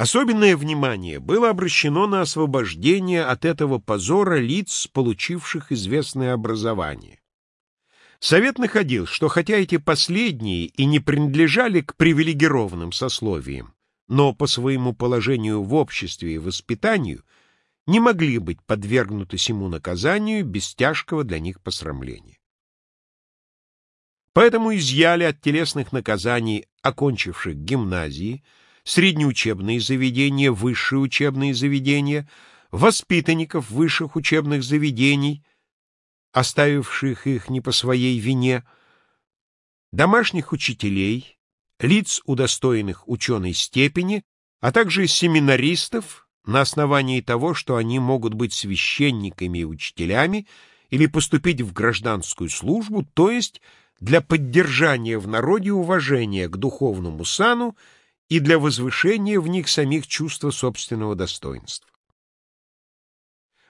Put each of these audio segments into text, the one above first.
Особенное внимание было обращено на освобождение от этого позора лиц, получивших известное образование. Совет находил, что хотя эти последние и не принадлежали к привилегированным сословиям, но по своему положению в обществе и воспитанию не могли быть подвергнуты сему наказанию без тяжкого для них посрамления. Поэтому изъяли от телесных наказаний окончивших гимназии, среднеучебные заведения, высшие учебные заведения, воспитанников высших учебных заведений, оставивших их не по своей вине, домашних учителей, лиц, удостоенных ученой степени, а также семинаристов на основании того, что они могут быть священниками и учителями или поступить в гражданскую службу, то есть для поддержания в народе уважения к духовному сану и для возвышения в них самих чувства собственного достоинства.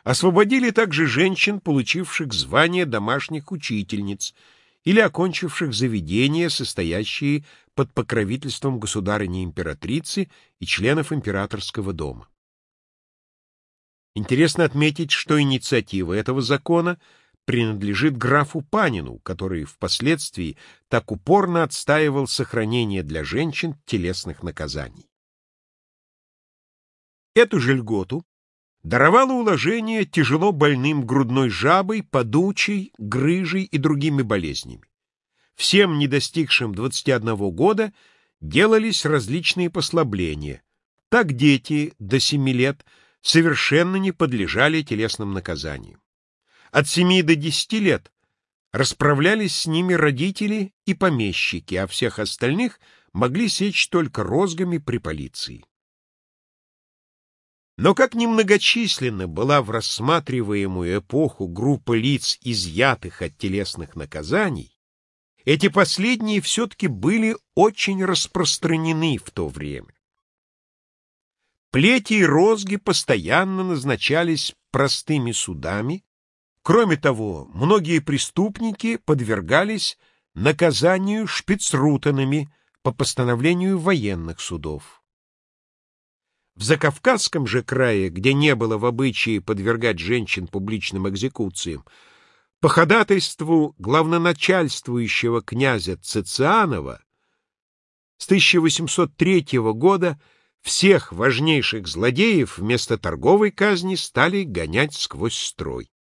Освободили также женщин, получивших звание домашних учительниц или окончивших заведения, состоящие под покровительством государыни-императрицы и членов императорского дома. Интересно отметить, что инициатива этого закона принадлежит графу Панину, который впоследствии так упорно отстаивал сохранение для женщин телесных наказаний. Эту же льготу даровало уложение тяжело больным грудной жабой, подучей, грыжей и другими болезнями. Всем, не достигшим 21 года, делались различные послабления. Так дети до 7 лет совершенно не подлежали телесным наказаниям. От 7 до 10 лет расправлялись с ними родители и помещики, а всех остальных могли сечь только розгами при полиции. Но как немногочисленна была в рассматриваемую эпоху группа лиц, изъятых от телесных наказаний, эти последние все-таки были очень распространены в то время. Плети и розги постоянно назначались простыми судами, кроме того, многие преступники подвергались наказанию шпицрутанами по постановлению военных судов. В Закавказском же крае, где не было в обычае подвергать женщин публичным экзекуциям, по ходатайству главноначальствующего князя Цицианова с 1803 года всех важнейших злодеев вместо торговой казни стали гонять сквозь строй.